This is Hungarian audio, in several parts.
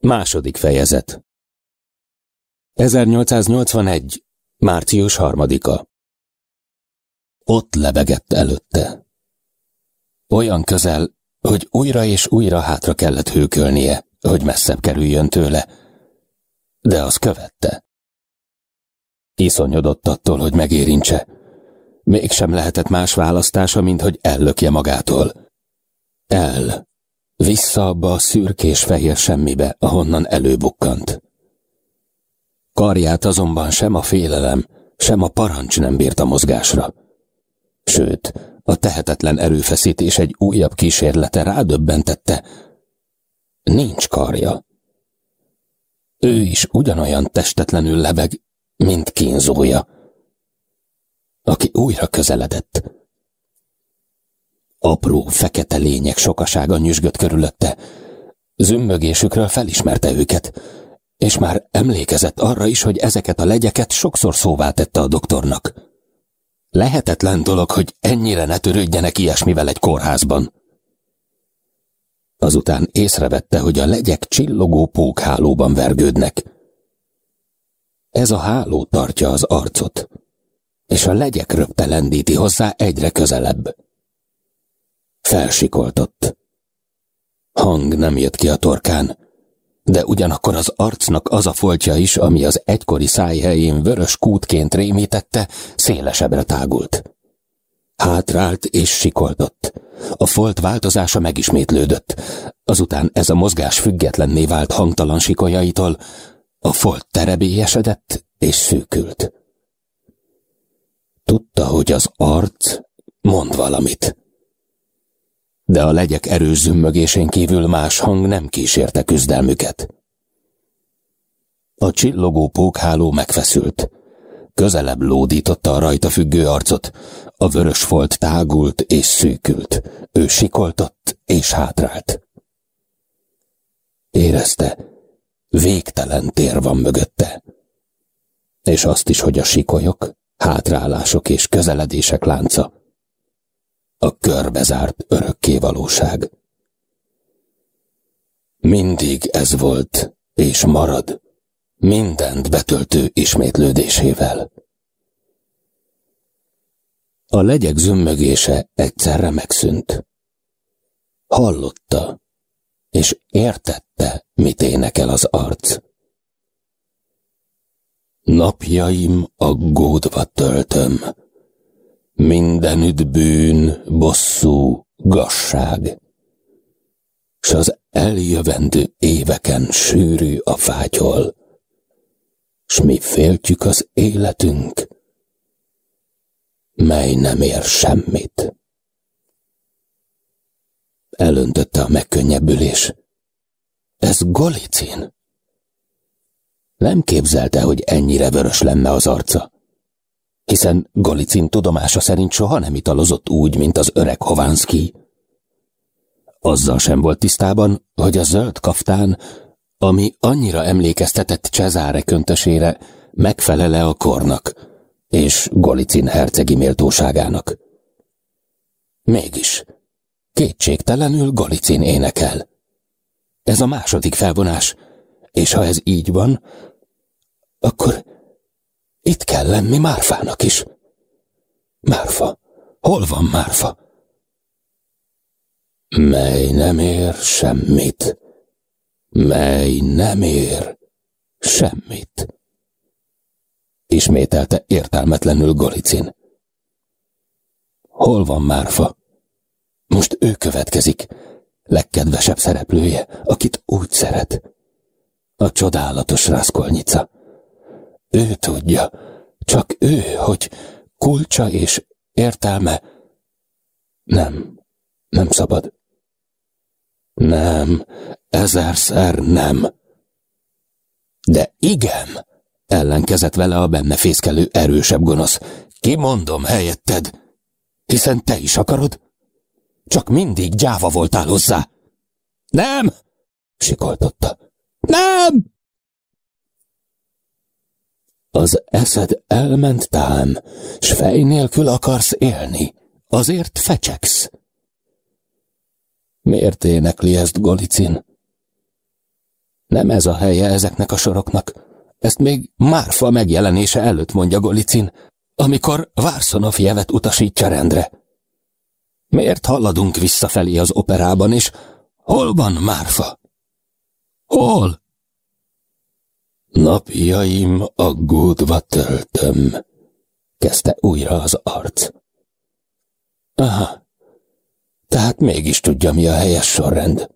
Második fejezet 1881. március harmadika Ott lebegett előtte. Olyan közel, hogy újra és újra hátra kellett hőkölnie, hogy messzebb kerüljön tőle, de az követte. Iszonyodott attól, hogy megérintse. Mégsem lehetett más választása, mint hogy ellökje magától. El, vissza abba a szürkés fehér semmibe, ahonnan előbukkant. Karját azonban sem a félelem, sem a parancs nem bírta mozgásra. Sőt, a tehetetlen erőfeszítés egy újabb kísérlete rádöbbentette. Nincs karja. Ő is ugyanolyan testetlenül lebeg, mint kínzója, aki újra közeledett. Apró, fekete lények sokasága nyüzsgött körülötte. Zümmögésükről felismerte őket, és már emlékezett arra is, hogy ezeket a legyeket sokszor szóvá tette a doktornak. Lehetetlen dolog, hogy ennyire ne törődjenek ilyesmivel egy kórházban. Azután észrevette, hogy a legyek csillogó pókhálóban vergődnek. Ez a háló tartja az arcot, és a legyek röpte lendíti hozzá egyre közelebb. Felsikoltott. Hang nem jött ki a torkán, de ugyanakkor az arcnak az a foltja is, ami az egykori szájhelyén vörös kútként rémítette, szélesebbre tágult. Hátrált és sikoltott. A folt változása megismétlődött. Azután ez a mozgás függetlenné vált hangtalan sikolyaitól, a folt terebélyesedett és szűkült. Tudta, hogy az arc mond valamit de a legyek erős zümmögésén kívül más hang nem kísérte küzdelmüket. A csillogó pókháló megfeszült. Közelebb lódította a rajta függő arcot. A vörös folt tágult és szűkült. Ő sikoltott és hátrált. Érezte, végtelen tér van mögötte. És azt is, hogy a sikolyok, hátrálások és közeledések lánca a körbezárt örökké valóság. Mindig ez volt, és marad, mindent betöltő ismétlődésével. A legyek zümmögése egyszerre megszűnt. Hallotta, és értette, mit énekel az arc. Napjaim aggódva töltöm, Mindenütt bűn, bosszú, gasság, s az eljövendő éveken sűrű a fátyol, s mi féltjük az életünk, mely nem ér semmit. Elöntötte a megkönnyebbülés. Ez Golicin. Nem képzelte, hogy ennyire vörös lenne az arca hiszen Golicin tudomása szerint soha nem italozott úgy, mint az öreg Hovánszki. Azzal sem volt tisztában, hogy a zöld kaftán, ami annyira emlékeztetett Cezáre köntösére, megfelele a kornak és Golicin hercegi méltóságának. Mégis, kétségtelenül Golicin énekel. Ez a második felvonás, és ha ez így van, akkor itt kell lenni Márfának is. Márfa, hol van Márfa? Mely nem ér semmit, mely nem ér semmit. Ismételte értelmetlenül Golicin. Hol van Márfa? Most ő következik, legkedvesebb szereplője, akit úgy szeret. A csodálatos Rászkolnyica. Ő tudja, csak ő, hogy kulcsa és értelme. Nem, nem szabad. Nem, ezerszer nem. De igen, ellenkezett vele a benne fészkelő erősebb gonosz. Kimondom helyetted, hiszen te is akarod. Csak mindig gyáva voltál hozzá. Nem, sikoltotta. Nem! Az eszed elment tám, s fej nélkül akarsz élni, azért fecseksz. Miért énekli ezt Golicin? Nem ez a helye ezeknek a soroknak. Ezt még Márfa megjelenése előtt mondja Golicin, amikor Várszonov jevet utasítja rendre. Miért haladunk visszafelé az operában, és hol van Márfa? Hol? Napjaim aggódva töltöm, kezdte újra az arc. Aha, tehát mégis tudja, mi a helyes sorrend.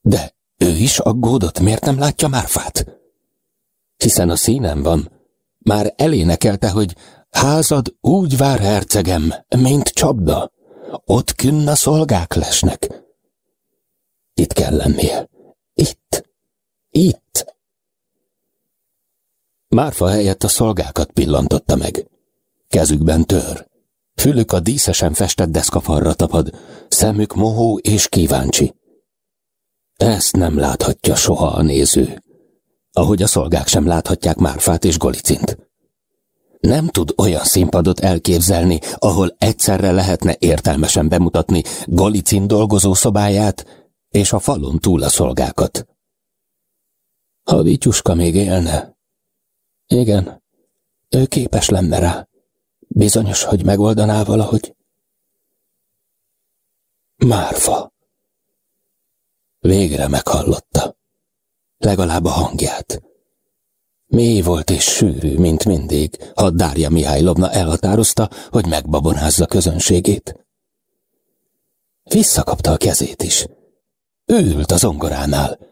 De ő is aggódott, miért nem látja Márfát? Hiszen a színem van. Már elénekelte, hogy házad úgy vár hercegem, mint csapda. Ott künn a szolgák lesnek. Itt kell lennie. Itt. Itt. Márfa helyett a szolgákat pillantotta meg. Kezükben tör. Fülük a díszesen festett deszkafalra tapad, szemük mohó és kíváncsi. Ezt nem láthatja soha a néző, ahogy a szolgák sem láthatják Márfát és Golicint. Nem tud olyan színpadot elképzelni, ahol egyszerre lehetne értelmesen bemutatni Golicin dolgozó szobáját és a falon túl a szolgákat. Ha Vityuska még élne. Igen, ő képes lenne rá. Bizonyos, hogy megoldaná valahogy. Márfa. Végre meghallotta. Legalább a hangját. Mély volt és sűrű, mint mindig, ha Dárja Mihálylovna elhatározta, hogy megbabonázza közönségét. Visszakapta a kezét is. Ő ült az ongoránál.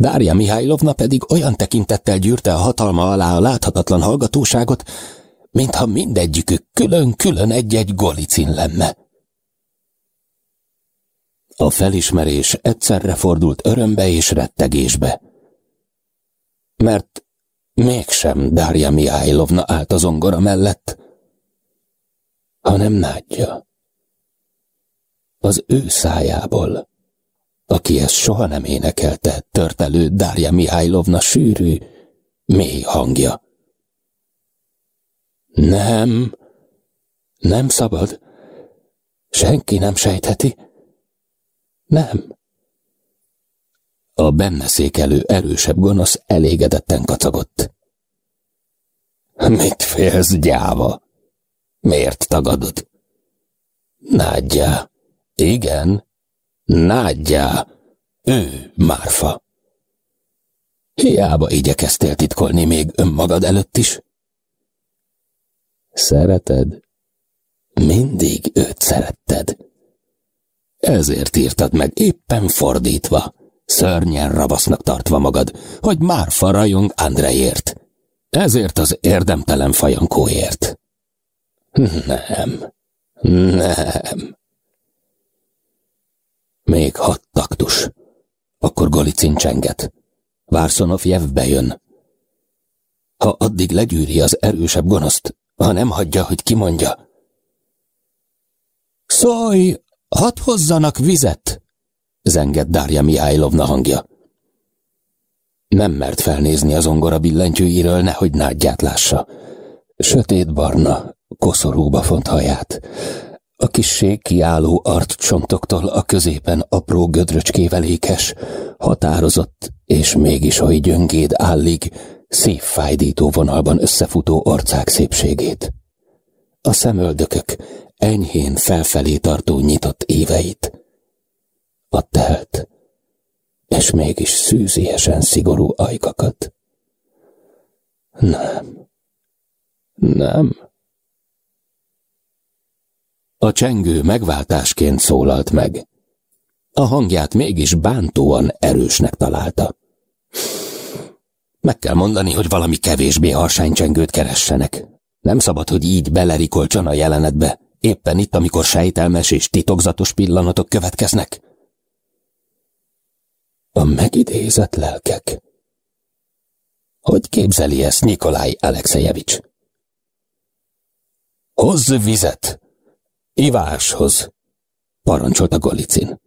Dárja Mihálylovna pedig olyan tekintettel gyűrte a hatalma alá a láthatatlan hallgatóságot, mintha mindegyikük külön-külön egy-egy golicin lenne. A felismerés egyszerre fordult örömbe és rettegésbe. Mert mégsem Dárja Mihálylovna állt az ongora mellett, hanem nádja. Az ő szájából, aki ezt soha nem énekelte, tört elő Mihálylovna sűrű, mély hangja. Nem, nem szabad. Senki nem sejtheti. Nem. A benne székelő erősebb gonosz elégedetten kacagott. Mit félsz, gyáva? Miért tagadod? Nádjá. Igen, nádjá. Ő, Márfa. Hiába igyekeztél titkolni még önmagad előtt is. Szereted? Mindig őt szeretted. Ezért írtad meg éppen fordítva, szörnyen ravasznak tartva magad, hogy már farajong Andrejért. Ezért az érdemtelen fajankóért. Nem, nem. Még hat taktus. Akkor Golicin csenget. Várszonov Jev bejön. Ha addig legyűri az erősebb gonoszt, ha nem hagyja, hogy kimondja. Szólj, hadd hozzanak vizet! zengett Dárja Mihálylovna hangja. Nem mert felnézni az ongora billentyűiről, nehogy nádját lássa. Sötét barna, koszorúba font haját. A kisség kiálló arccsontoktól a középen apró gödröcskével ékes, határozott és mégis oly gyöngéd állig, szívfájdító vonalban összefutó orcák szépségét. A szemöldökök enyhén felfelé tartó nyitott éveit. A telt, és mégis szűziesen szigorú ajkakat. Nem, nem. A csengő megváltásként szólalt meg. A hangját mégis bántóan erősnek találta. Meg kell mondani, hogy valami kevésbé harsánycsengőt keressenek. Nem szabad, hogy így belerikolcson a jelenetbe, éppen itt, amikor sejtelmes és titokzatos pillanatok következnek. A megidézett lelkek. Hogy képzeli ezt Nikolaj Alexejevics? Hozz vizet! Iváshoz! parancsolta Golicin.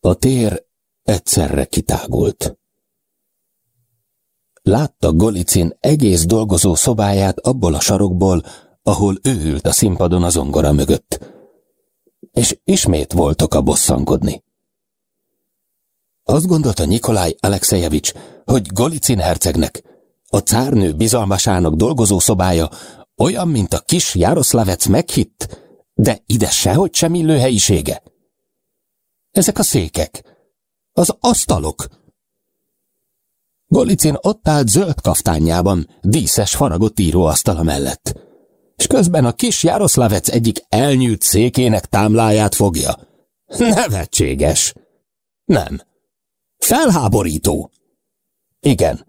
A tér egyszerre kitágult. Látta Golicin egész dolgozó szobáját abból a sarokból, ahol ő ült a színpadon az ongora mögött. És ismét voltak a bosszankodni. Azt gondolta Nikolaj Alexejevics, hogy Golicin hercegnek, a cárnő bizalmasának dolgozó szobája olyan, mint a kis Jaroszlavec meghitt, de ide sehogy sem illő helyisége. Ezek a székek, az asztalok. Golicin ott állt zöld kaftányában, díszes faragott íróasztala mellett, és közben a kis Jaroszlavec egyik elnyűlt székének támláját fogja. Nevetséges! Nem. Felháborító! Igen.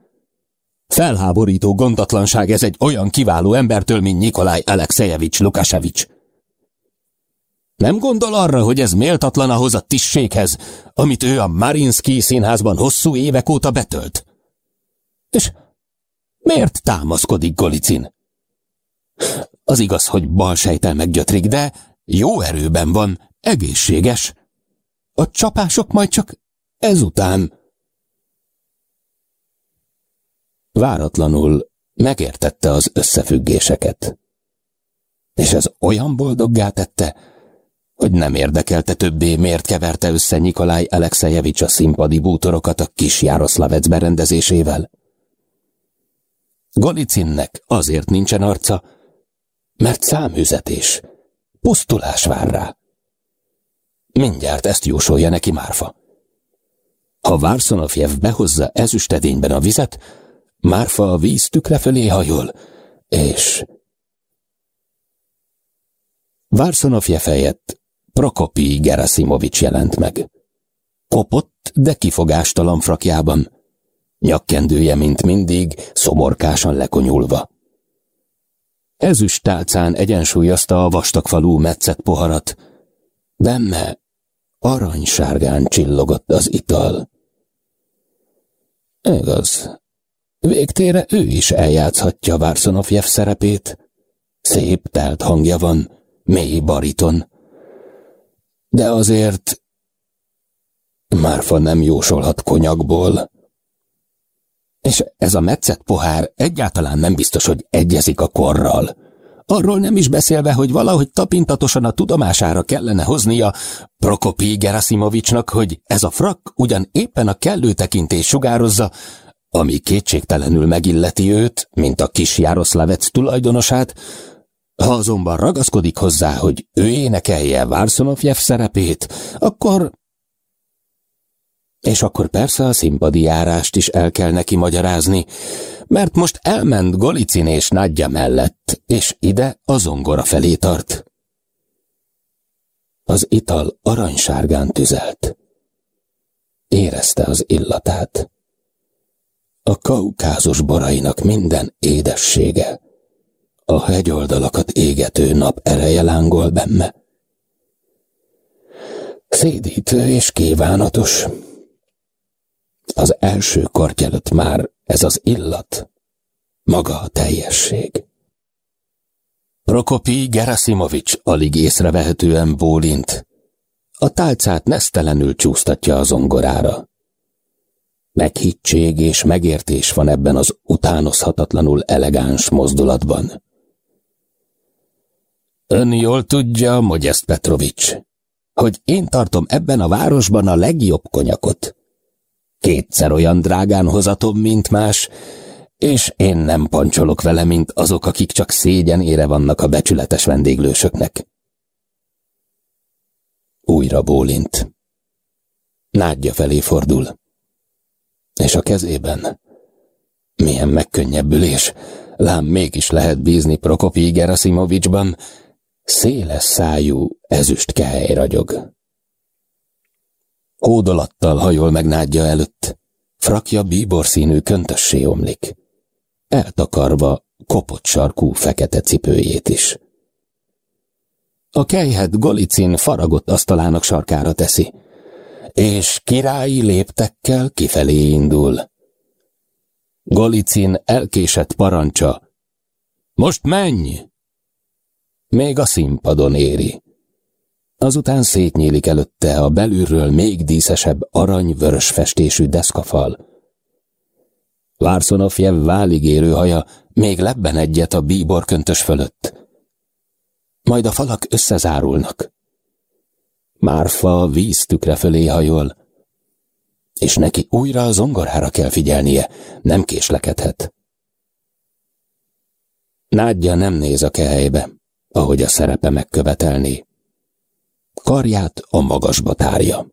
Felháborító gondatlanság ez egy olyan kiváló embertől, mint Nikolaj Alexejevics Lukasevics. Nem gondol arra, hogy ez méltatlan ahhoz a tisséghez, amit ő a Marinsky színházban hosszú évek óta betölt? És miért támaszkodik Golicin? Az igaz, hogy bal sejtel meggyötrik, de jó erőben van, egészséges. A csapások majd csak ezután. Váratlanul megértette az összefüggéseket. És ez olyan boldoggá tette, hogy nem érdekelte többé, miért keverte össze Nikolaj Alexejevics a színpadi bútorokat a kis Jároszlavec berendezésével. Golicinnek azért nincsen arca, mert számüzetés, pusztulás vár rá. Mindjárt ezt jósolja neki Márfa. Ha Várszonofjev behozza ezüstedényben a vizet, Márfa a víz tükre felé hajol, és... Várszonofjev helyett Prokopi Gerasimovics jelent meg. Kopott, de kifogástalan frakjában. Nyakkendője, mint mindig, szomorkásan lekonyulva. Ezüst tálcán egyensúlyozta a vastagfalú metszett poharat. Benne aranysárgán csillogott az ital. Igaz, végtére ő is eljátszhatja Várszonofjev szerepét. Szép telt hangja van, mély bariton. De azért Márfa nem jósolhat konyakból. És ez a metszett pohár egyáltalán nem biztos, hogy egyezik a korral. Arról nem is beszélve, hogy valahogy tapintatosan a tudomására kellene hoznia Prokopi Gerasimovicsnak, hogy ez a frak ugyan éppen a kellő tekintés sugározza, ami kétségtelenül megilleti őt, mint a kis Jaroszlavec tulajdonosát, ha azonban ragaszkodik hozzá, hogy ő énekelje Várszonofjev szerepét, akkor... És akkor persze a színpadi járást is el kell neki magyarázni, mert most elment Golicin és Nagyja mellett, és ide a zongora felé tart. Az ital aranysárgán tüzelt. Érezte az illatát. A kaukázus borainak minden édessége a hegyoldalakat égető nap ereje lángol benne. Szédítő és kívánatos. Az első korty már ez az illat, maga a teljesség. Prokopi Gerasimovics alig észrevehetően bólint. A tálcát nesztelenül csúsztatja a zongorára. Meghittség és megértés van ebben az utánozhatatlanul elegáns mozdulatban. Ön jól tudja, Mogyeszt Petrovics, hogy én tartom ebben a városban a legjobb konyakot. Kétszer olyan drágán hozatom, mint más, és én nem pancsolok vele, mint azok, akik csak szégyen ére vannak a becsületes vendéglősöknek. Újra bólint. Nádja felé fordul. És a kezében? Milyen megkönnyebbülés, lám mégis lehet bízni Prokopi Gerasimovicsban, Széles szájú, ezüst kehely ragyog. Hódolattal hajol meg nádja előtt, frakja bíborszínű köntössé omlik, eltakarva kopott sarkú fekete cipőjét is. A kejhet Golicin faragott asztalának sarkára teszi, és királyi léptekkel kifelé indul. Golicin elkésett parancsa. Most menj! még a színpadon éri. Azután szétnyílik előtte a belülről még díszesebb arany-vörös festésű deszkafal. Várszonofjev váligérő haja még lebben egyet a bíborköntös fölött. Majd a falak összezárulnak. Márfa víztükre fölé hajol. és neki újra a zongorára kell figyelnie, nem késlekedhet. Nádja nem néz a kehelybe, ahogy a szerepe megkövetelné. Karját a magasba tárja.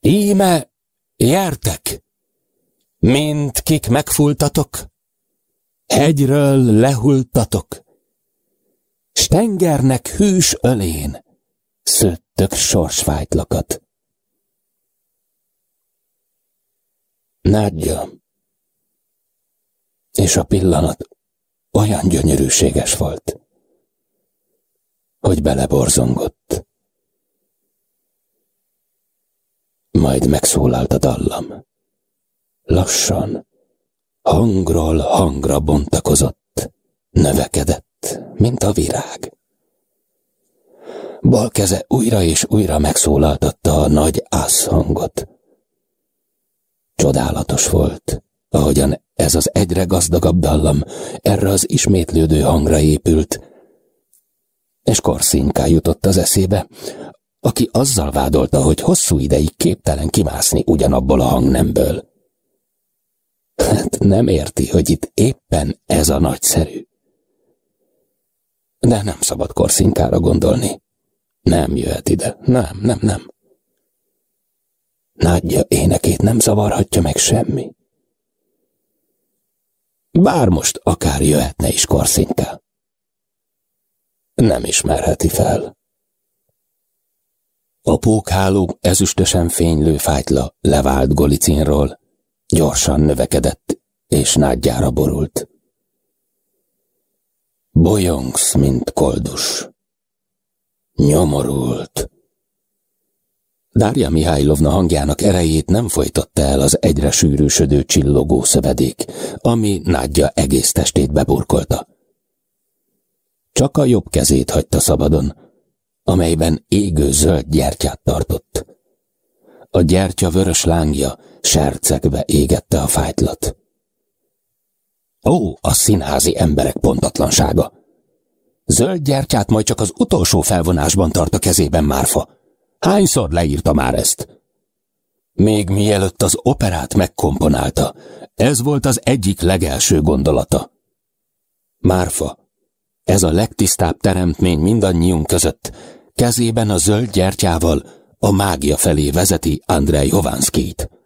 Íme, jártek! Mint kik megfultatok, hegyről lehultatok, Stengernek hűs ölén szőttök sorsfájtlakat. Nádja, és a pillanat olyan gyönyörűséges volt, hogy beleborzongott. Majd megszólalt a dallam. Lassan, hangról hangra bontakozott, növekedett, mint a virág. Bal keze újra és újra megszólaltatta a nagy ász hangot. Csodálatos volt, ahogyan ez az egyre gazdagabb dallam erre az ismétlődő hangra épült, és Korszínká jutott az eszébe, aki azzal vádolta, hogy hosszú ideig képtelen kimászni ugyanabból a hangnemből. Hát nem érti, hogy itt éppen ez a nagyszerű. De nem szabad Korszínkára gondolni. Nem jöhet ide. Nem, nem, nem. Nádja énekét nem zavarhatja meg semmi. Bár most akár jöhetne is Korszínká. Nem ismerheti fel. A pókháló ezüstösen fénylő fájtla levált Golicinról, gyorsan növekedett, és nádjára borult. Bolyongsz, mint koldus. Nyomorult. Dárja Mihálylovna hangjának erejét nem folytatta el az egyre sűrűsödő csillogó szövedék, ami nádja egész testét beburkolta. Csak a jobb kezét hagyta szabadon, amelyben égő zöld gyertyát tartott. A gyertya vörös lángja sercegbe égette a fájtlat. Ó, a színházi emberek pontatlansága! Zöld gyertyát majd csak az utolsó felvonásban tart a kezében Márfa. Hányszor leírta már ezt? Még mielőtt az operát megkomponálta, ez volt az egyik legelső gondolata. Márfa, ez a legtisztább teremtmény mindannyiunk között, kezében a zöld gyertyával a mágia felé vezeti Andrei Hovánszkit.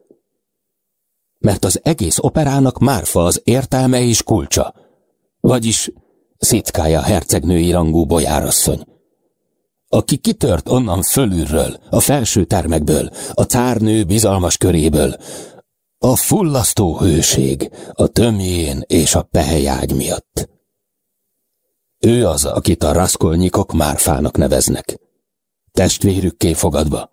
Mert az egész operának Márfa az értelme és kulcsa, vagyis szitkája hercegnői rangú bolyárasszony aki kitört onnan fölülről, a felső termekből, a cárnő bizalmas köréből, a fullasztó hőség, a tömjén és a pehejágy miatt. Ő az, akit a raszkolnyikok márfának neveznek. Testvérükké fogadva.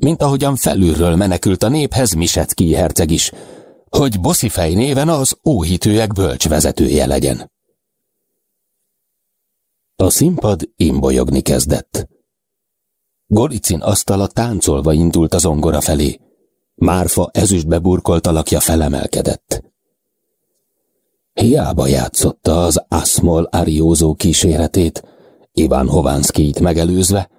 Mint ahogyan felülről menekült a néphez Misetki herceg is, hogy Boszifej néven az óhitőek bölcsvezetője legyen. A színpad imbolyogni kezdett. Golicin asztala táncolva indult az ongora felé. Márfa ezüstbe burkolt alakja felemelkedett. Hiába játszotta az Asmol Ariózó kíséretét, Iván Hovánszkijt megelőzve,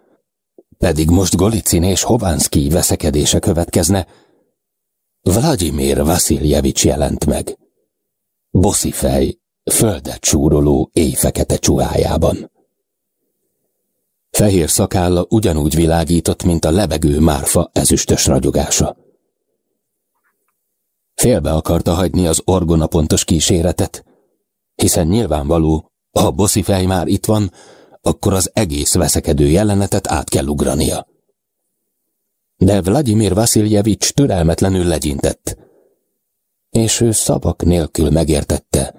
pedig most Golicin és Hovánszkij veszekedése következne, Vladimir Vasiljevics jelent meg. Boszi fej, földet csúroló éjfekete csuhájában. Fehér szakálla ugyanúgy világított, mint a lebegő márfa ezüstös ragyogása. Félbe akarta hagyni az orgona pontos kíséretet, hiszen nyilvánvaló, ha Bossi fej már itt van, akkor az egész veszekedő jelenetet át kell ugrania. De Vladimir Vasiljevics türelmetlenül legyintett, és ő szavak nélkül megértette,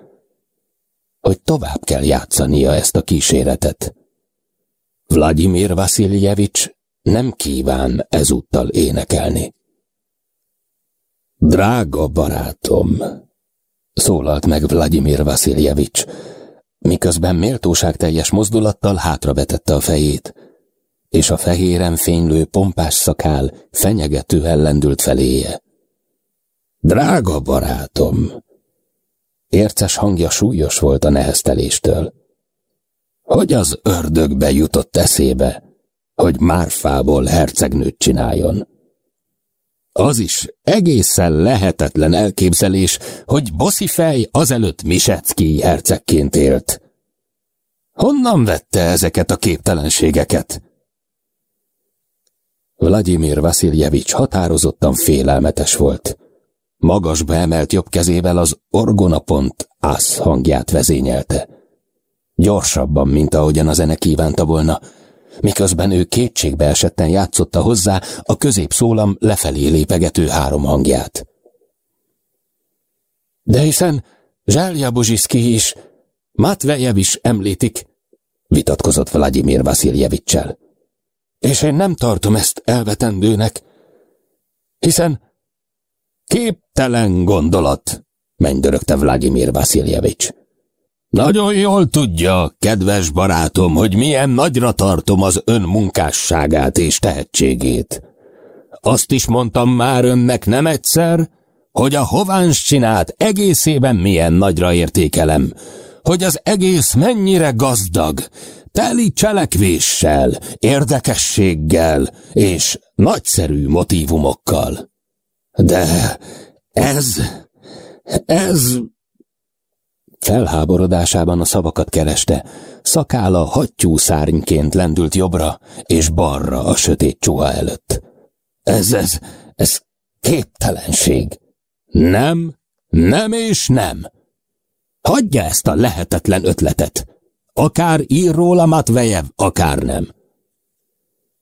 hogy tovább kell játszania ezt a kíséretet. Vladimir Vasiljevics nem kíván ezúttal énekelni. Drága barátom, szólalt meg Vladimir Vasiljevics, miközben méltóság teljes mozdulattal hátravetette a fejét, és a fehéren fénylő pompás szakál fenyegetően lendült feléje. Drága barátom! Érces hangja súlyos volt a nehezteléstől. Hogy az ördögbe jutott eszébe, hogy Márfából hercegnőt csináljon. Az is egészen lehetetlen elképzelés, hogy Boszifej azelőtt Misecki hercegként élt. Honnan vette ezeket a képtelenségeket? Vladimir Vasiljevics határozottan félelmetes volt. Magasba emelt jobb kezével az orgonapont ász hangját vezényelte. Gyorsabban, mint ahogyan a zene kívánta volna, miközben ő kétségbe esetten játszotta hozzá a középszólam lefelé lépegető három hangját. De hiszen Zsálja Bozsiszki is, Matvejev is említik, vitatkozott Vladimir Vasiljevicsel. És én nem tartom ezt elvetendőnek, hiszen képtelen gondolat, mennydörögte Vladimir Vasiljevics. Nagyon jól tudja, kedves barátom, hogy milyen nagyra tartom az ön munkásságát és tehetségét. Azt is mondtam már önnek nem egyszer, hogy a hováns csinát egészében milyen nagyra értékelem, hogy az egész mennyire gazdag, teli cselekvéssel, érdekességgel és nagyszerű motivumokkal. De ez, ez Felháborodásában a szavakat kereste, szakála hattyú szárnyként lendült jobbra és balra a sötét csuha előtt. Ez, ez, ez képtelenség. Nem, nem és nem. Hagyja ezt a lehetetlen ötletet. Akár ír róla Matvejev, akár nem.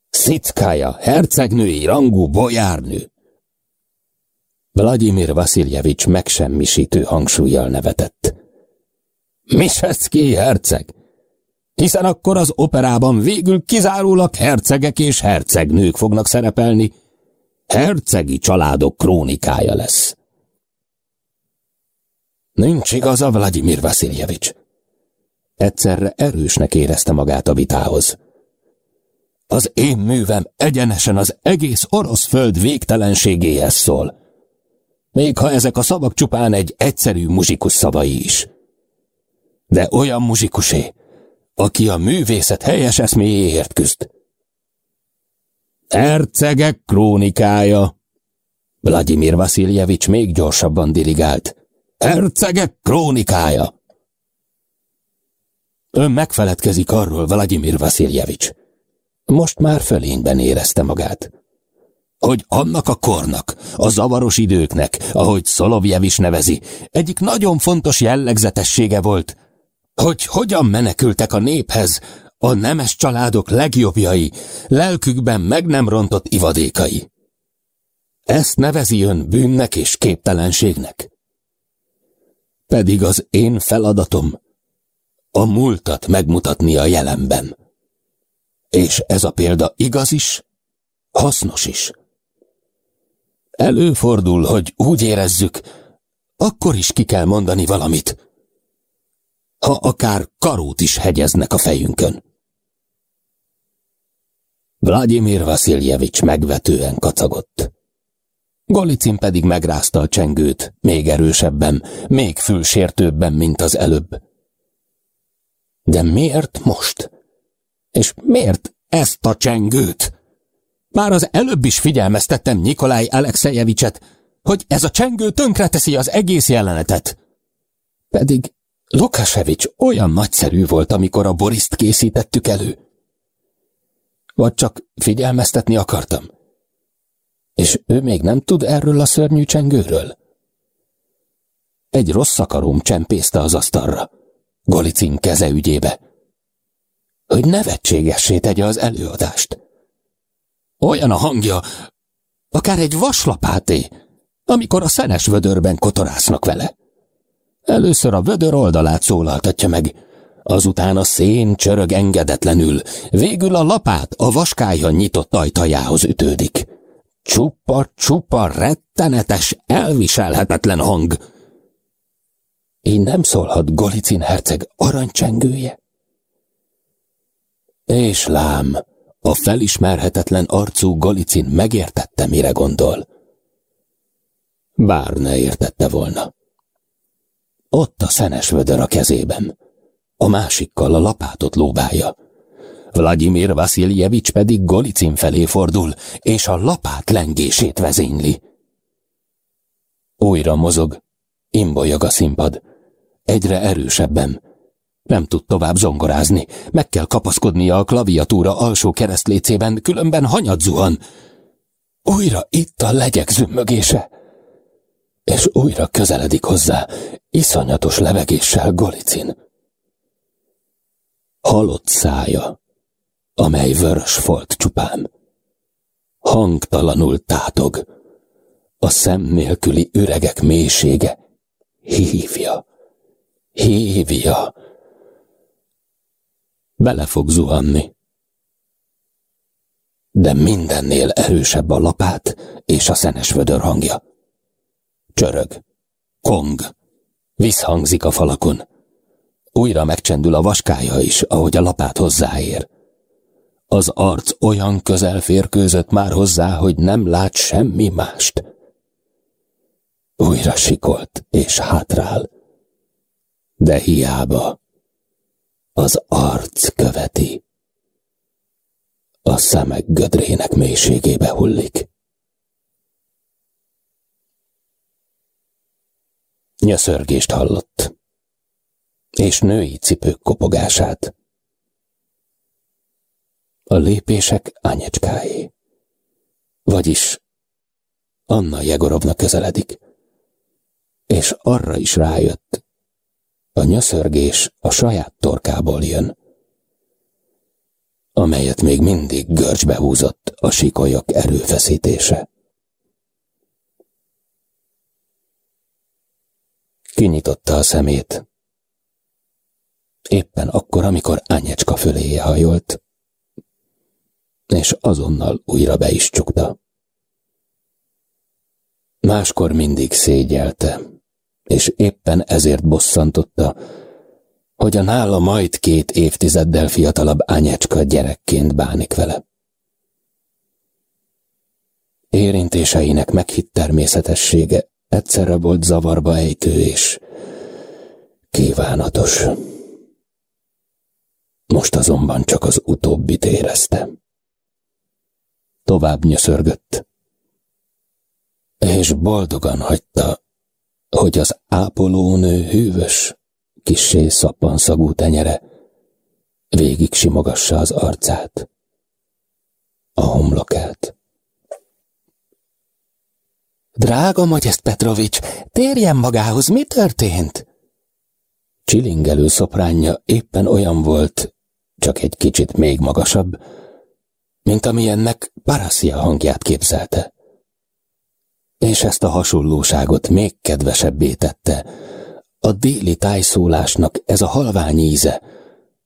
Szickája, hercegnői rangú bolyárnő. Vladimir Vasiljevics megsemmisítő hangsúlyjal nevetett. Misecki herceg. Hiszen akkor az operában végül kizárólag hercegek és hercegnők fognak szerepelni. Hercegi családok krónikája lesz. Nincs igaza, Vladimir Vasiljevics. Egyszerre erősnek érezte magát a vitához. Az én művem egyenesen az egész orosz föld végtelenségéhez szól. Még ha ezek a szavak csupán egy egyszerű muzsikus szavai is de olyan muzsikusé, aki a művészet helyes eszméjéért küzd. Hercegek krónikája. Vladimir Vasiljevics még gyorsabban dirigált. Hercegek krónikája. Ön megfeledkezik arról, Vladimir Vasiljevics. Most már fölényben érezte magát. Hogy annak a kornak, a zavaros időknek, ahogy Szolovjev is nevezi, egyik nagyon fontos jellegzetessége volt, hogy hogyan menekültek a néphez a nemes családok legjobbjai, lelkükben meg nem rontott ivadékai. Ezt nevezi ön bűnnek és képtelenségnek. Pedig az én feladatom a múltat megmutatni a jelenben. És ez a példa igaz is, hasznos is. Előfordul, hogy úgy érezzük, akkor is ki kell mondani valamit, ha akár karót is hegyeznek a fejünkön. Vladimir Vasiljevics megvetően kacagott. Golicin pedig megrázta a csengőt, még erősebben, még fülsértőbben, mint az előbb. De miért most? És miért ezt a csengőt? Már az előbb is figyelmeztettem Nikolaj Alexejevicset, hogy ez a csengő tönkreteszi az egész jelenetet. Pedig Lukasevics olyan nagyszerű volt, amikor a Boriszt készítettük elő. Vagy csak figyelmeztetni akartam. És ő még nem tud erről a szörnyű csengőről? Egy rossz akarom csempészte az asztalra, Golicin keze ügyébe, hogy nevetségessé tegye az előadást. Olyan a hangja, akár egy vaslapáté, amikor a szenes vödörben kotorásznak vele. Először a vödör oldalát szólaltatja meg, azután a szén csörög engedetlenül, végül a lapát a vaskája nyitott ajtajához ütődik. Csupa-csupa rettenetes, elviselhetetlen hang. Így nem szólhat Golicin herceg aranycsengője? És lám, a felismerhetetlen arcú Golicin megértette, mire gondol. Bár ne értette volna. Ott a szenes vödör a kezében. A másikkal a lapátot lóbálja. Vladimir Vasiljevics pedig Golicin felé fordul, és a lapát lengését vezényli. Újra mozog, imbolyog a színpad. Egyre erősebben. Nem tud tovább zongorázni. Meg kell kapaszkodnia a klaviatúra alsó keresztlécében, különben hanyat zuhan. Újra itt a legyek zümmögése. És újra közeledik hozzá, iszonyatos levegéssel Golicin. Halott szája, amely vörös folt csupán. Hangtalanul tátog. A szem nélküli üregek mélysége hívja, hívja. Bele fog zuhanni. De mindennél erősebb a lapát és a szenes vödör hangja. Csörög, kong, visszhangzik a falakon. Újra megcsendül a vaskája is, ahogy a lapát hozzáér. Az arc olyan közel férkőzött már hozzá, hogy nem lát semmi mást. Újra sikolt és hátrál. De hiába. Az arc követi. A szemek gödrének mélységébe hullik. Nyöszörgést hallott, és női cipők kopogását. A lépések Anyecskáé. Vagyis Anna Jegorovna közeledik. És arra is rájött, a nyöszörgés a saját torkából jön, amelyet még mindig görcsbe húzott a sikolyok erőfeszítése. Kinyitotta a szemét. Éppen akkor, amikor Anyecska föléje hajolt, és azonnal újra be is csukta. Máskor mindig szégyelte, és éppen ezért bosszantotta, hogy a nála majd két évtizeddel fiatalabb anyecska gyerekként bánik vele. Érintéseinek meghitt természetessége egyszerre volt zavarba ejtő és kívánatos. Most azonban csak az utóbbit érezte. Tovább nyöszörgött, és boldogan hagyta, hogy az ápolónő hűvös, kissé szappanszagú tenyere végig simogassa az arcát, a homlokát. Drága Magyest Petrovics, térjen magához, mi történt? Csilingelő szopránja éppen olyan volt, csak egy kicsit még magasabb, mint amilyennek Paraszia hangját képzelte. És ezt a hasonlóságot még kedvesebbé tette, a déli tájszólásnak ez a halvány íze,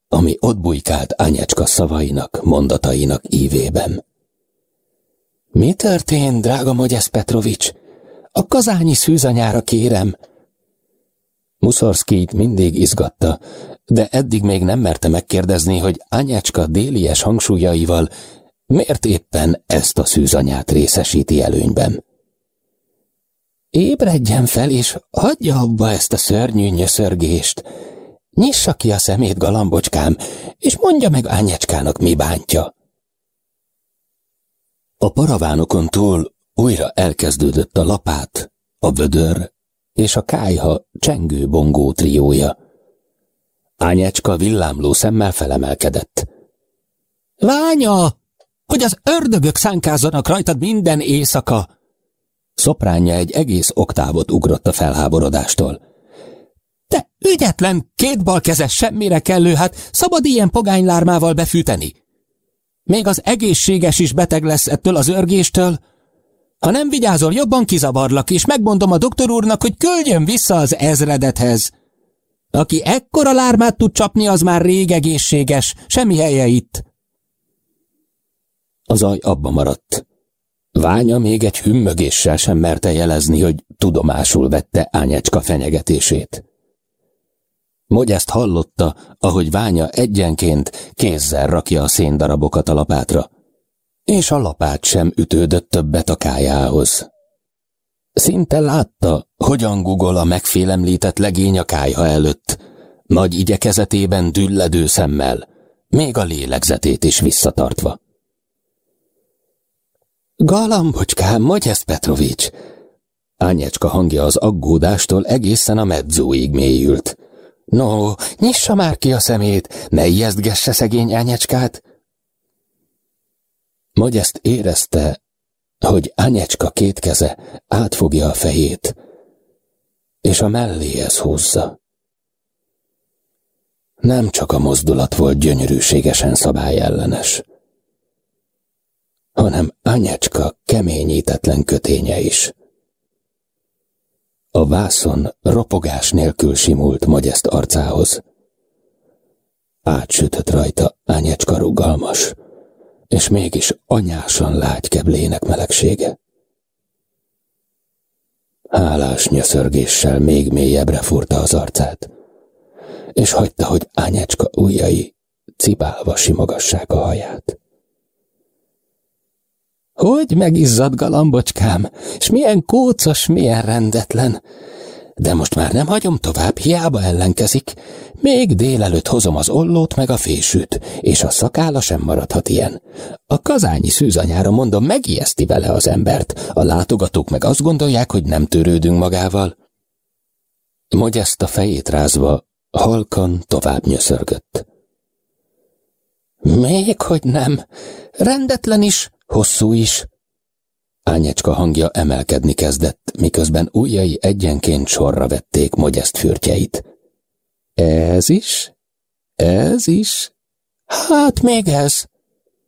ami ott bujkált anyecska szavainak, mondatainak ívében. Mi történt, drága Magyesz Petrovics? A kazányi szűzanyára kérem. Muszorszkijt mindig izgatta, de eddig még nem merte megkérdezni, hogy anyácska délies hangsúlyaival miért éppen ezt a szűzanyát részesíti előnyben. Ébredjen fel, és hagyja abba ezt a szörnyű nyöszörgést. Nyissa ki a szemét, galambocskám, és mondja meg Ányecskának, mi bántja. A paravánokon túl újra elkezdődött a lapát, a vödör és a kájha csengő-bongó triója. Ányecska villámló szemmel felemelkedett. Ványa! Hogy az ördögök szánkázzanak rajtad minden éjszaka! Szopránja egy egész oktávot ugrott a felháborodástól. Te ügyetlen, kétbalkezes semmire kellő, hát szabad ilyen pogánylármával befűteni. Még az egészséges is beteg lesz ettől az örgéstől. Ha nem vigyázol, jobban kizavarlak, és megmondom a doktor úrnak, hogy küldjön vissza az ezredethez. Aki ekkora lármát tud csapni, az már rég egészséges, semmi helye itt. Az aj abba maradt. Ványa még egy hümmögéssel sem merte jelezni, hogy tudomásul vette Ányecska fenyegetését. Mogyeszt hallotta, ahogy Ványa egyenként kézzel rakja a széndarabokat a lapátra, és a lapát sem ütődött többet a kájához. Szinte látta, hogyan gugol a megfélemlített legény a kájha előtt, nagy igyekezetében dülledő szemmel, még a lélegzetét is visszatartva. Galambocskám, Magyesz Petrovics! Ányecska hangja az aggódástól egészen a medzóig mélyült. No, nyissa már ki a szemét, ne ijesztgesse szegény Ányecskát! Magyeszt érezte, hogy Anyecska két keze átfogja a fejét, és a melléhez húzza. Nem csak a mozdulat volt gyönyörűségesen szabályellenes, hanem Anyecska keményítetlen köténye is. A vászon ropogás nélkül simult Magyest arcához. Átsütött rajta Anyecska rugalmas, és mégis anyásan lágy keblének melegsége. Hálás nyöszörgéssel még mélyebbre furta az arcát, és hagyta, hogy ányecska ujjai cibálva simogassák a haját. Hogy megizzad, galambocskám, és milyen kócos, milyen rendetlen, de most már nem hagyom tovább, hiába ellenkezik. Még délelőtt hozom az ollót meg a fésűt, és a szakála sem maradhat ilyen. A kazányi szűzanyára mondom, megijeszti vele az embert. A látogatók meg azt gondolják, hogy nem törődünk magával. Mogyeszt a fejét rázva, halkan tovább nyöszörgött. Még hogy nem. Rendetlen is, hosszú is. Ányecska hangja emelkedni kezdett, miközben ujjai egyenként sorra vették Mogyeszt fürtjeit. Ez is? Ez is? Hát még ez.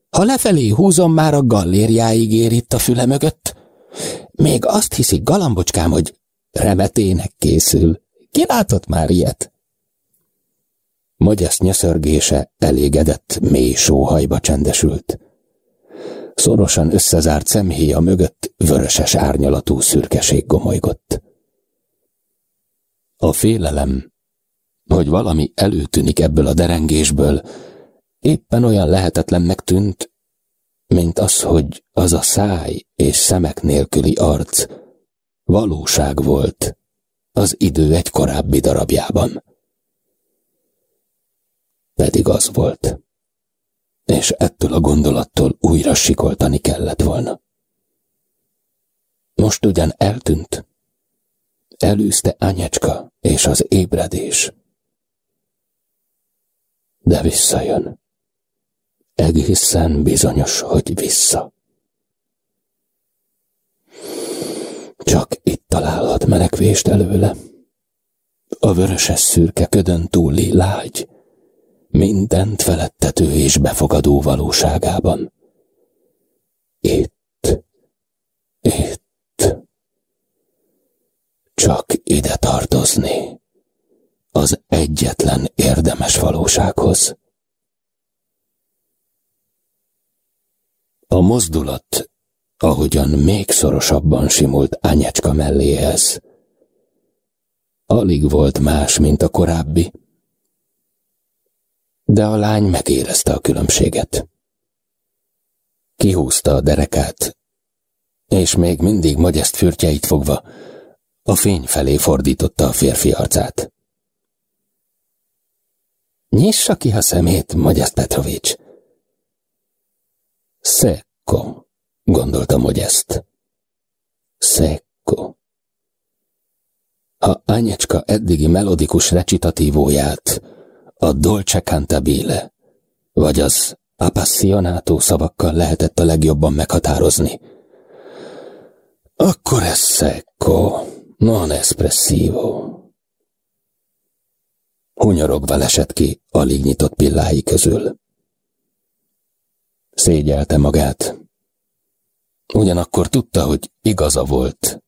Ha lefelé húzom, már a gallériáig ér itt a füle mögött. Még azt hiszik galambocskám, hogy remetének készül. Ki látott már ilyet? Mogyesz nyöszörgése elégedett, mély sóhajba csendesült. Szorosan összezárt szemhéja mögött vöröses árnyalatú szürkeség gomolygott. A félelem, hogy valami előtűnik ebből a derengésből, éppen olyan lehetetlennek tűnt, mint az, hogy az a száj és szemek nélküli arc valóság volt az idő egy korábbi darabjában. Pedig az volt és ettől a gondolattól újra sikoltani kellett volna. Most ugyan eltűnt. Elűzte anyecska és az ébredés. De visszajön. Egészen bizonyos, hogy vissza. Csak itt találhat menekvést előle. A vöröses szürke ködön túli lágy, mindent felettető és befogadó valóságában. Itt, itt, csak ide tartozni, az egyetlen érdemes valósághoz. A mozdulat, ahogyan még szorosabban simult Anyecska melléhez, alig volt más, mint a korábbi, de a lány megérezte a különbséget. Kihúzta a derekát, és még mindig magyest fürtjeit fogva, a fény felé fordította a férfi arcát. Nyissa ki a szemét, Magyest Petrovics. Szekko, gondolta Magyest. Szekko. Ha Anyecska eddigi melodikus recitatívóját a dolce cantabile, vagy az appassionato szavakkal lehetett a legjobban meghatározni. Akkor ez secco, non espressivo. Hunyorogva lesett ki alig nyitott pillái közül. Szégyelte magát. Ugyanakkor tudta, hogy igaza volt,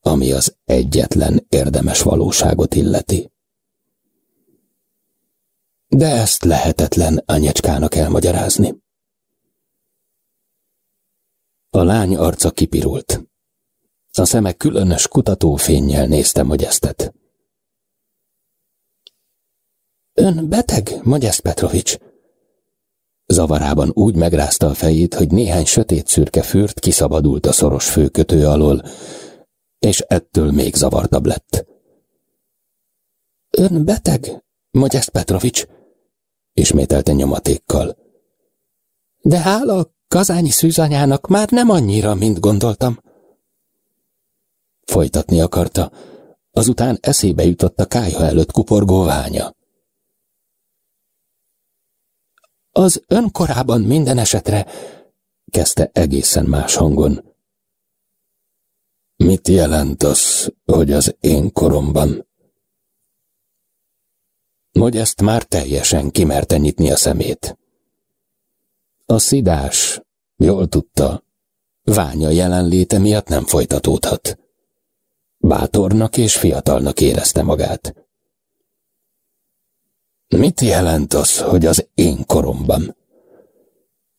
ami az egyetlen érdemes valóságot illeti. De ezt lehetetlen anyecskának elmagyarázni. A lány arca kipirult. A szeme különös kutatófénnyel nézte Magyesztet. Ön beteg, Magyesz Petrovics? Zavarában úgy megrázta a fejét, hogy néhány sötét szürke fürt kiszabadult a szoros főkötő alól, és ettől még zavartabb lett. Ön beteg, Magyesz Petrovics? Ismételte nyomatékkal. De hála kazányi szűzanyának már nem annyira, mint gondoltam. Folytatni akarta, azután eszébe jutott a kájha előtt kuporgó ványa. Az önkorában minden esetre, kezdte egészen más hangon. Mit jelent az, hogy az én koromban? Hogy ezt már teljesen kimerte nyitni a szemét. A szidás, jól tudta, ványa jelenléte miatt nem folytatódhat. Bátornak és fiatalnak érezte magát. Mit jelent az, hogy az én koromban?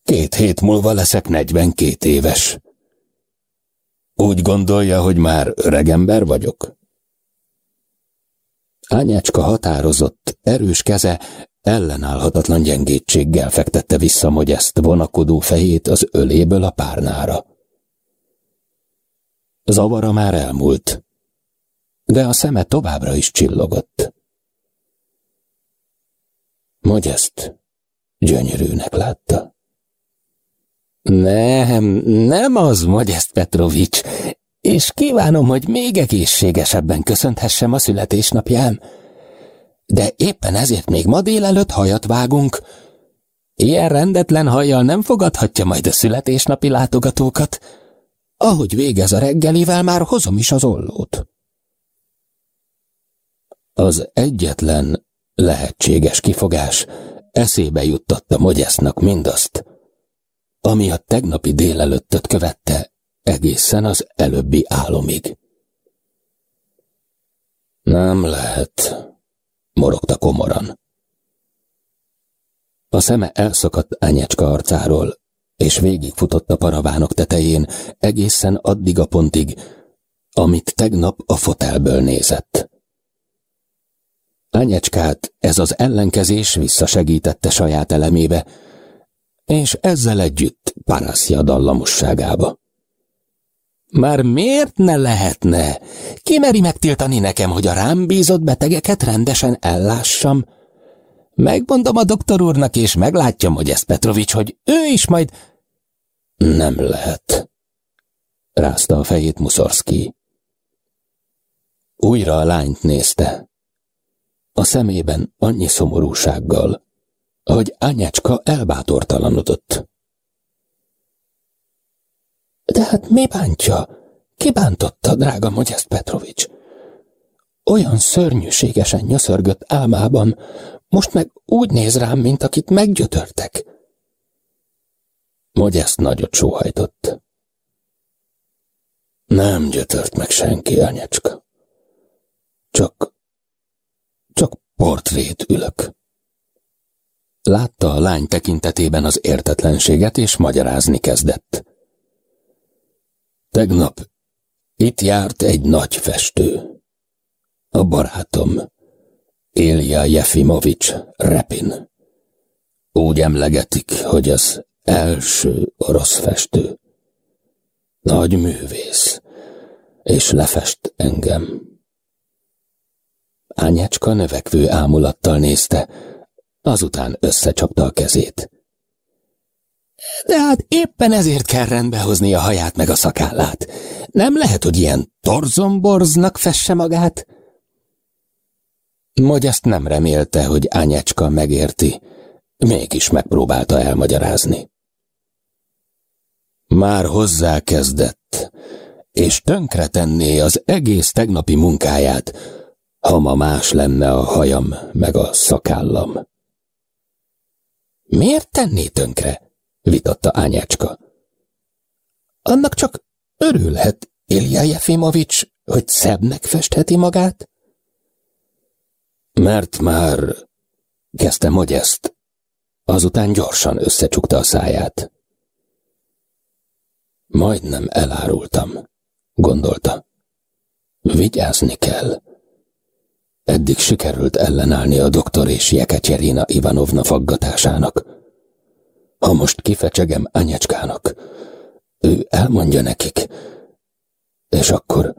Két hét múlva leszek negyvenkét éves. Úgy gondolja, hogy már öregember vagyok? Ányácska határozott, erős keze ellenállhatatlan gyengétséggel fektette vissza Mogyeszt vonakodó fejét az öléből a párnára. Zavara már elmúlt, de a szeme továbbra is csillogott. Mogyeszt gyönyörűnek látta. Nem, nem az, Mogyeszt Petrovics, és kívánom, hogy még egészségesebben köszönthessem a születésnapján. De éppen ezért még ma délelőtt hajat vágunk. Ilyen rendetlen hajjal nem fogadhatja majd a születésnapi látogatókat. Ahogy végez a reggelivel, már hozom is az ollót. Az egyetlen lehetséges kifogás eszébe juttatta Mogyesznak mindazt, ami a tegnapi délelőttöt követte egészen az előbbi álomig. Nem lehet, morogta komoran. A szeme elszakadt Ányecska arcáról, és végigfutott a paravánok tetején egészen addig a pontig, amit tegnap a fotelből nézett. Ányecskát ez az ellenkezés visszasegítette saját elemébe, és ezzel együtt Paraszja dallamosságába. Már miért ne lehetne? Ki meri megtiltani nekem, hogy a rám bízott betegeket rendesen ellássam? Megmondom a doktor úrnak, és meglátja, hogy Petrovics, hogy ő is majd... Nem lehet, rázta a fejét Muszorszki. Újra a lányt nézte. A szemében annyi szomorúsággal, hogy anyácska elbátortalanodott. De hát mi bántja? Ki bántotta, drága Mogyeszt Petrovics? Olyan szörnyűségesen nyöszörgött álmában, most meg úgy néz rám, mint akit meggyötörtek. Mogyeszt nagyot sóhajtott. Nem gyötört meg senki, anyacska. Csak, csak portrét ülök. Látta a lány tekintetében az értetlenséget, és magyarázni kezdett. Tegnap itt járt egy nagy festő. A barátom, Ilja Jefimovics Repin. Úgy emlegetik, hogy az első orosz festő. Nagy művész, és lefest engem. Ányácska növekvő ámulattal nézte, azután összecsapta a kezét. De hát éppen ezért kell rendbehozni a haját meg a szakállát. Nem lehet, hogy ilyen torzomborznak fesse magát? Mogy ezt nem remélte, hogy Ányecska megérti, mégis megpróbálta elmagyarázni. Már hozzá kezdett, és tönkretenné az egész tegnapi munkáját, ha ma más lenne a hajam meg a szakállam. Miért tenné tönkre? Vitatta Ányácska. Annak csak örülhet Ilja Jefimovics, hogy szebbnek festheti magát? Mert már, kezdte Mogyeszt, azután gyorsan összecsukta a száját. Majdnem elárultam, gondolta. Vigyázni kell. Eddig sikerült ellenállni a doktor és Jekaterina Ivanovna faggatásának. Ha most kifecsegem anyacskának, ő elmondja nekik, és akkor...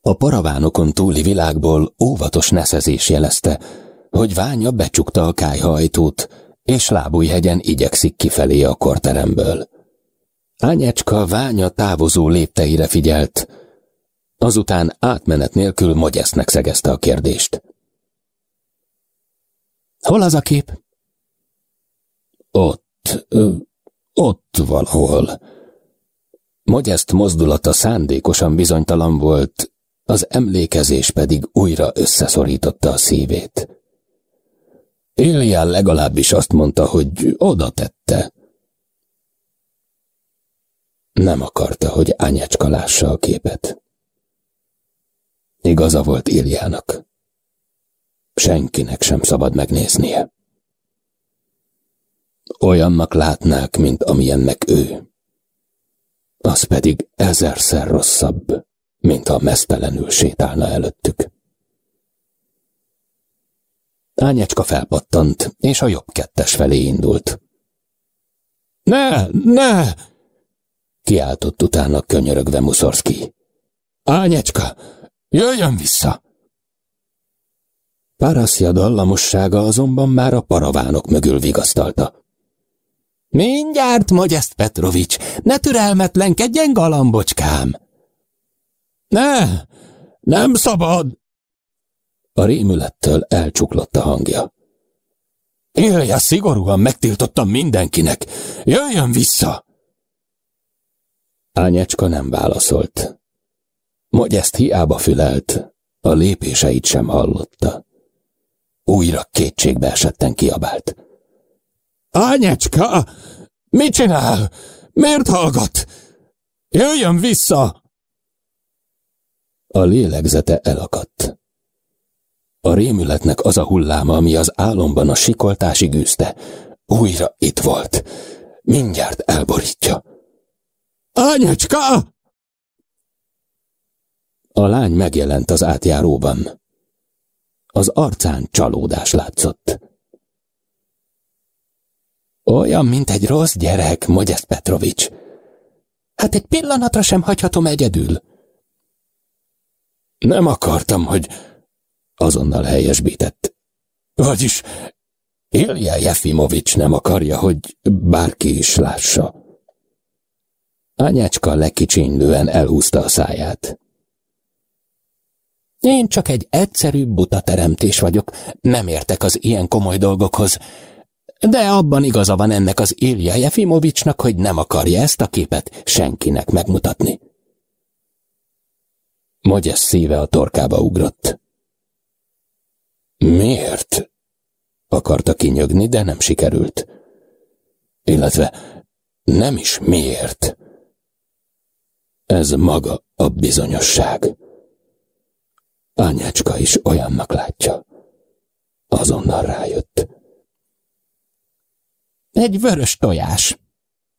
A paravánokon túli világból óvatos neszezés jelezte, hogy Ványa becsukta a kájhajtót, és lábújhegyen igyekszik kifelé a korteremből. Ányecska Ványa távozó lépteire figyelt, azután átmenet nélkül Mogyesznek szegezte a kérdést. Hol az a kép? Ott, ott valahol. Mogyeszt mozdulata szándékosan bizonytalan volt, az emlékezés pedig újra összeszorította a szívét. Élián legalábbis azt mondta, hogy oda tette. Nem akarta, hogy Ányecska lássa a képet. Igaza volt Iljának. Senkinek sem szabad megnéznie. Olyannak látnák, mint amilyennek ő. Az pedig ezerszer rosszabb, mint ha mesztelenül sétálna előttük. Ányecska felpattant, és a jobb kettes felé indult. Ne, ne! Kiáltott utána könyörögve Muszorszki. Ányecska, jöjjön vissza! Paraszja dallamossága azonban már a paravánok mögül vigasztalta. Mindjárt, Magyest Petrovics, ne türelmetlenkedjen, galambocskám! Ne, nem szabad! A rémülettől elcsuklott a hangja. Ilja szigorúan megtiltottam mindenkinek. Jöjjön vissza! Ányecska nem válaszolt. Magyest hiába fülelt, a lépéseit sem hallotta. Újra kétségbe esetten kiabált. Ányecska! Mit csinál? Miért hallgat? Jöjjön vissza! A lélegzete elakadt. A rémületnek az a hulláma, ami az álomban a sikoltásig űzte, újra itt volt. Mindjárt elborítja. Ányecska! A lány megjelent az átjáróban. Az arcán csalódás látszott. Olyan, mint egy rossz gyerek, Mogyesz Petrovics. Hát egy pillanatra sem hagyhatom egyedül. Nem akartam, hogy azonnal helyesbített. Vagyis Ilja Jefimovics nem akarja, hogy bárki is lássa. Anyácska lekicsinylően elhúzta a száját. Én csak egy egyszerű buta teremtés vagyok, nem értek az ilyen komoly dolgokhoz, de abban igaza van ennek az Ilja Jefimovicsnak, hogy nem akarja ezt a képet senkinek megmutatni. Mogyes szíve a torkába ugrott. Miért? Akarta kinyögni, de nem sikerült. Illetve nem is miért. Ez maga a bizonyosság. Anyácska is olyannak látja. Azonnal rájött. Egy vörös tojás.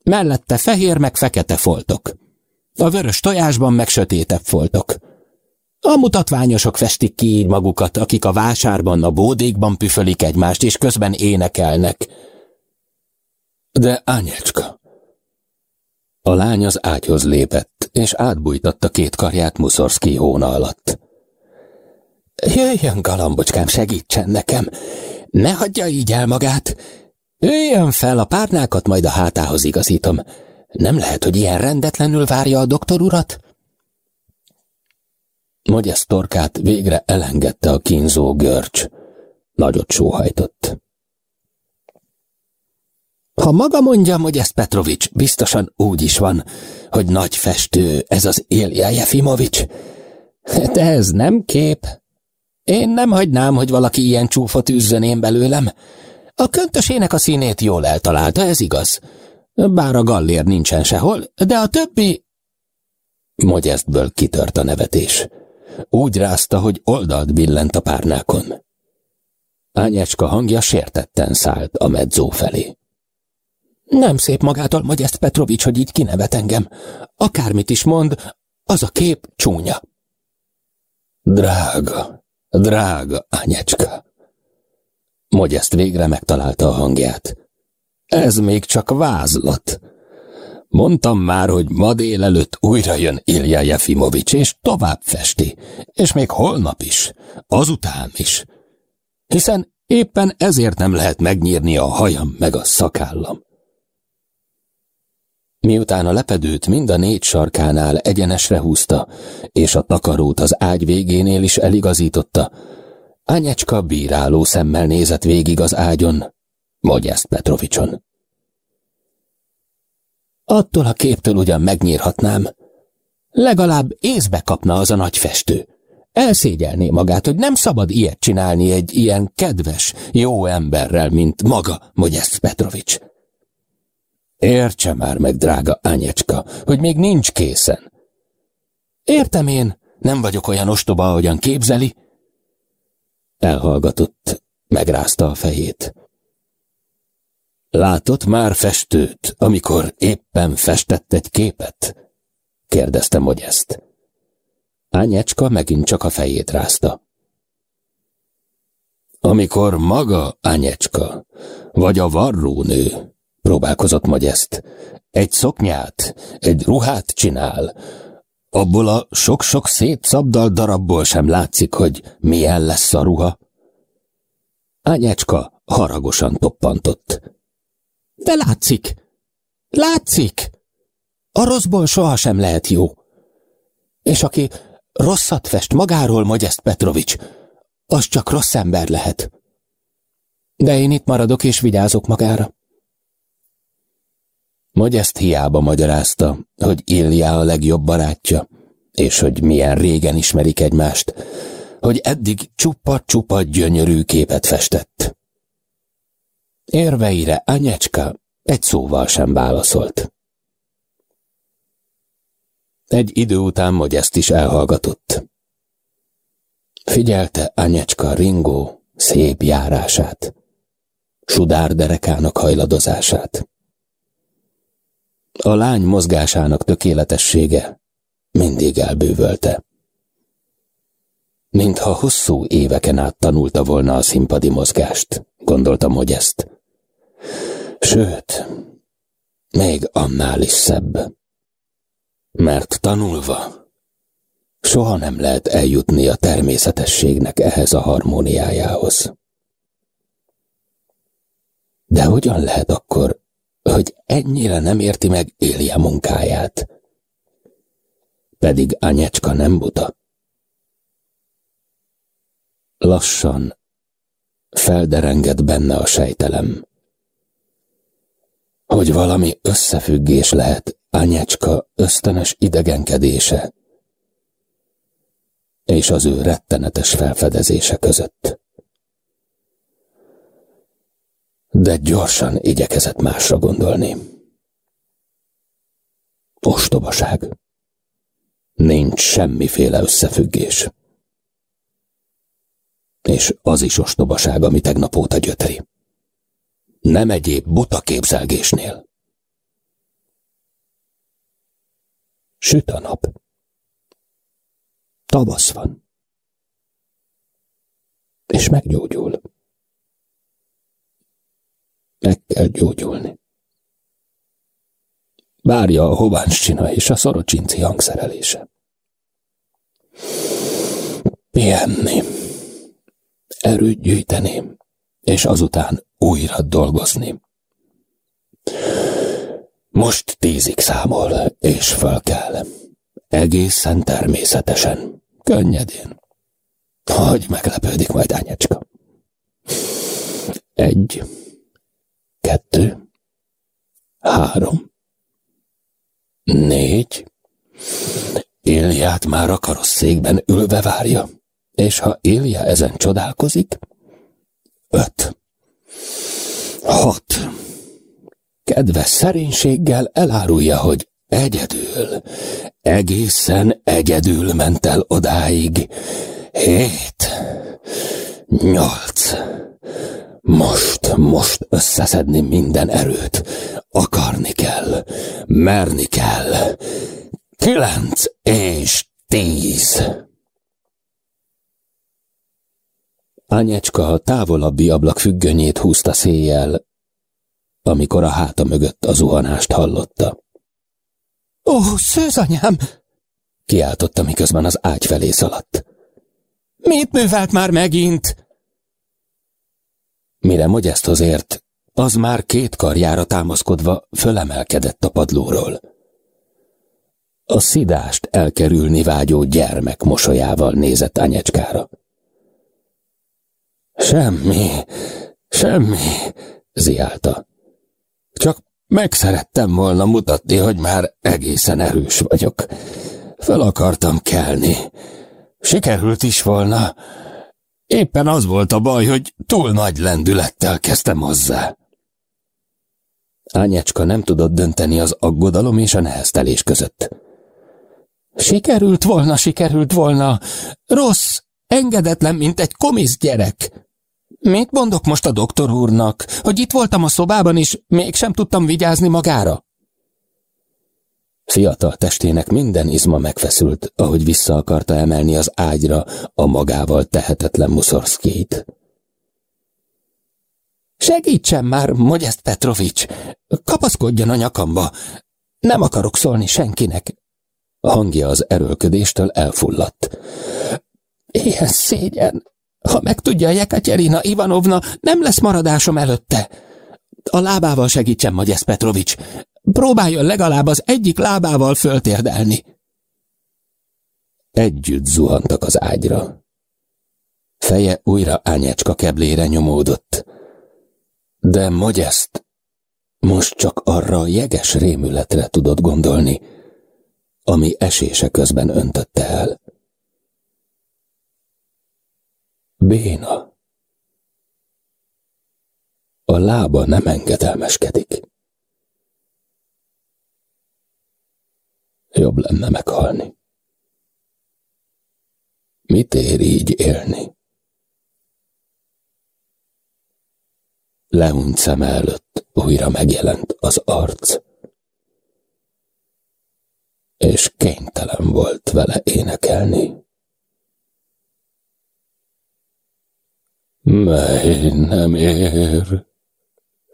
Mellette fehér meg fekete foltok. A vörös tojásban meg sötétebb foltok. A mutatványosok festik ki így magukat, akik a vásárban, a bódékban püfölik egymást, és közben énekelnek. De Ányecska... A lány az ágyhoz lépett, és átbújtatta két karját Muszorszki hóna alatt. Jöjjön, galambocskám, segítsen nekem! Ne hagyja így el magát! Üljön fel, a párnákat majd a hátához igazítom. Nem lehet, hogy ilyen rendetlenül várja a doktor urat? Mogyesz torkát végre elengedte a kínzó görcs. Nagyot sóhajtott. Ha maga mondja, hogy ez Petrovics, biztosan úgy is van, hogy nagy festő ez az Ilja Jefimovics. De ez nem kép. Én nem hagynám, hogy valaki ilyen csúfot üzzön én belőlem. A köntösének a színét jól eltalálta, ez igaz. Bár a gallér nincsen sehol, de a többi... Mogyesztből kitört a nevetés. Úgy rázta, hogy oldalt billent a párnákon. Ányecska hangja sértetten szállt a medzó felé. Nem szép magától, Magyest Petrovics, hogy így kinevet engem. Akármit is mond, az a kép csúnya. Drága, drága Ányecska. Magyest végre megtalálta a hangját. Ez még csak vázlat. Mondtam már, hogy ma délelőtt újra jön Ilja Jefimovics, és tovább festi, és még holnap is, azután is. Hiszen éppen ezért nem lehet megnyírni a hajam meg a szakállam. Miután a lepedőt mind a négy sarkánál egyenesre húzta, és a takarót az ágy végénél is eligazította, Anyecska bíráló szemmel nézett végig az ágyon, Mogyeszt Petrovicson. Attól a képtől ugyan megnyírhatnám. Legalább észbe kapna az a nagy festő. Elszégyelné magát, hogy nem szabad ilyet csinálni egy ilyen kedves, jó emberrel, mint maga Mogyeszt Petrovics. Értse már meg, drága Ányecska, hogy még nincs készen. Értem én, nem vagyok olyan ostoba, ahogyan képzeli. Elhallgatott, megrázta a fejét. Látott már festőt, amikor éppen festett egy képet? kérdezte Mogyeszt. Ányecska megint csak a fejét rázta. Amikor maga Ányecska, vagy a varrónő, próbálkozott Mogyeszt, egy szoknyát, egy ruhát csinál, abból a sok-sok szép szabdal darabból sem látszik, hogy milyen lesz a ruha. Ányecska haragosan toppantott. De látszik! Látszik! A rosszból sohasem lehet jó. És aki rosszat fest magáról, Magyest Petrovics, az csak rossz ember lehet. De én itt maradok és vigyázok magára. Magyest hiába magyarázta, hogy Ilja a legjobb barátja, és hogy milyen régen ismerik egymást, hogy eddig csupa-csupa gyönyörű képet festett. Érveire Anyecska egy szóval sem válaszolt. Egy idő után Mogyeszt is elhallgatott. Figyelte Anyecska ringó, szép járását, sudár derekának hajladozását. A lány mozgásának tökéletessége mindig elbűvölte. Mintha hosszú éveken át tanulta volna a színpadi mozgást, gondolta Mogyeszt. Sőt, még annál is szebb. Mert tanulva, soha nem lehet eljutni a természetességnek ehhez a harmóniájához. De hogyan lehet akkor, hogy ennyire nem érti meg Élia munkáját? Pedig Anyecska nem buta. Lassan felderenged benne a sejtelem hogy valami összefüggés lehet anyecska ösztönös idegenkedése és az ő rettenetes felfedezése között. De gyorsan igyekezett másra gondolni. Ostobaság. Nincs semmiféle összefüggés. És az is ostobaság, ami tegnap óta gyötri nem egyéb buta képzelgésnél. Süt a nap. Tavasz van. És meggyógyul. Meg kell gyógyulni. Várja a hováncsina és a szorocsinci hangszerelése. Pihenni. Erőt gyűjteni, és azután újra dolgozni. Most tízig számol, és fel kell. Egészen természetesen, könnyedén. Hogy meglepődik majd anyacska. Egy, kettő, három, négy. Élját már a karosszékben ülve várja, és ha Ilja ezen csodálkozik, öt. Hat. Kedves szerénységgel elárulja, hogy egyedül, egészen egyedül ment el odáig. Hét. Nyolc. Most, most összeszedni minden erőt. Akarni kell, merni kell. Kilenc és tíz. Ányecska a távolabbi ablak függönyét húzta széjjel, amikor a háta mögött a zuhanást hallotta. Ó, szőzanyám! Kiáltotta, miközben az ágy felé szaladt. Mit művelt már megint? Mire Mogyeszthoz ért, az már két karjára támaszkodva fölemelkedett a padlóról. A szidást elkerülni vágyó gyermek mosolyával nézett anyecskára. Semmi, semmi, ziálta. Csak meg szerettem volna mutatni, hogy már egészen erős vagyok. Fel akartam kelni. Sikerült is volna. Éppen az volt a baj, hogy túl nagy lendülettel kezdtem hozzá. Ányecska nem tudott dönteni az aggodalom és a neheztelés között. Sikerült volna, sikerült volna. Rossz, engedetlen, mint egy komisz gyerek. Mit mondok most a doktor úrnak, hogy itt voltam a szobában, és mégsem tudtam vigyázni magára? Fiatal testének minden izma megfeszült, ahogy vissza akarta emelni az ágyra a magával tehetetlen Muszorszkét. Segítsen már, Mogyeszt Petrovics! Kapaszkodjon a nyakamba! Nem akarok szólni senkinek! A hangja az erőlködéstől elfulladt. Ilyen szégyen! Ha megtudja Jekaterina Ivanovna, nem lesz maradásom előtte. A lábával segítsen, Magyesz Petrovics. Próbáljon legalább az egyik lábával föltérdelni. Együtt zuhantak az ágyra. Feje újra ányecska keblére nyomódott. De Magyeszt most csak arra a jeges rémületre tudott gondolni, ami esése közben öntötte el. Béna. A lába nem engedelmeskedik. Jobb lenne meghalni. Mit ér így élni? Lehunyt szem előtt újra megjelent az arc, és kénytelen volt vele énekelni. mely nem ér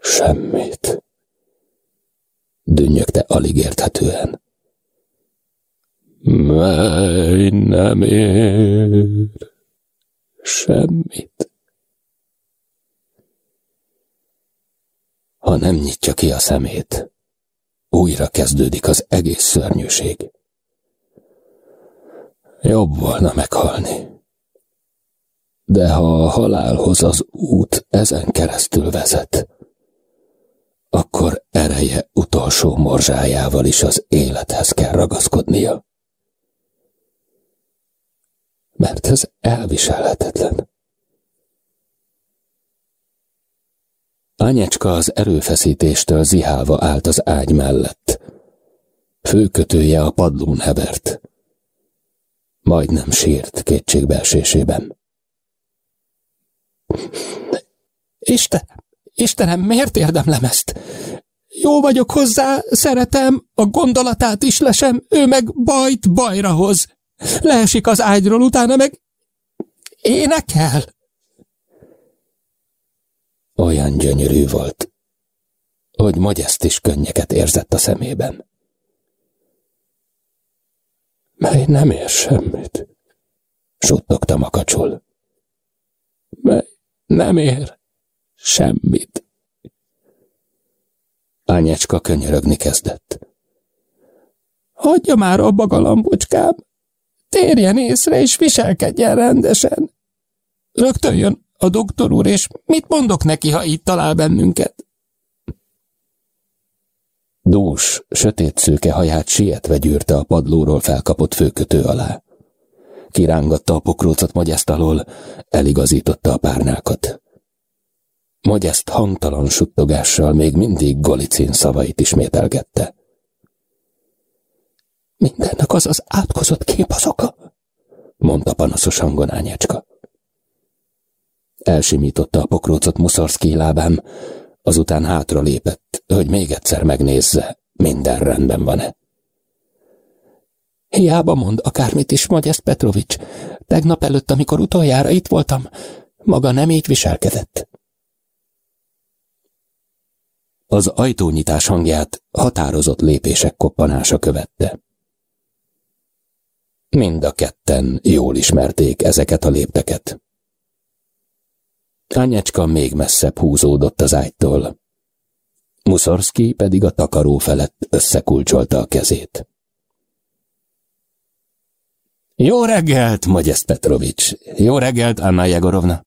semmit. Dünnyögte alig érthetően. Mely nem ér semmit. Ha nem nyitja ki a szemét, újra kezdődik az egész szörnyűség. Jobb volna meghalni. De ha a halálhoz az út ezen keresztül vezet, akkor ereje utolsó morzsájával is az élethez kell ragaszkodnia. Mert ez elviselhetetlen. Anyecska az erőfeszítéstől zihálva állt az ágy mellett. Főkötője a padlón hevert. Majdnem sírt kétségbeesésében. Isten, Istenem, miért érdemlem ezt? Jó vagyok hozzá, szeretem, a gondolatát is lesem, ő meg bajt bajra hoz. Leesik az ágyról, utána meg énekel. Olyan gyönyörű volt, hogy Magyest is könnyeket érzett a szemében. Mely nem ér semmit, suttogta makacsul. Mely nem ér semmit. Ányecska könyörögni kezdett. Hagyja már abba, galambocskám! Térjen észre, és viselkedjen rendesen! Rögtön jön a doktor úr, és mit mondok neki, ha itt talál bennünket? Dús, sötét szőke haját sietve gyűrte a padlóról felkapott főkötő alá. Kirángatta a pokrócot Magyeszt alól, eligazította a párnákat. Magyeszt hangtalan suttogással még mindig Golicin szavait ismételgette. Mindennek az az átkozott kép az oka, mondta panaszos hangon ányecska. Elsimította a pokrócot Muszorszki lábám, azután hátra lépett, hogy még egyszer megnézze, minden rendben van-e. Hiába mond akármit is, Magyesz Petrovics. Tegnap előtt, amikor utoljára itt voltam, maga nem így viselkedett. Az ajtónyitás hangját határozott lépések koppanása követte. Mind a ketten jól ismerték ezeket a lépteket. Anyecska még messzebb húzódott az ágytól. Muszorszki pedig a takaró felett összekulcsolta a kezét. Jó reggelt, Magyesz Petrovics! Jó reggelt, Anna Jegorovna!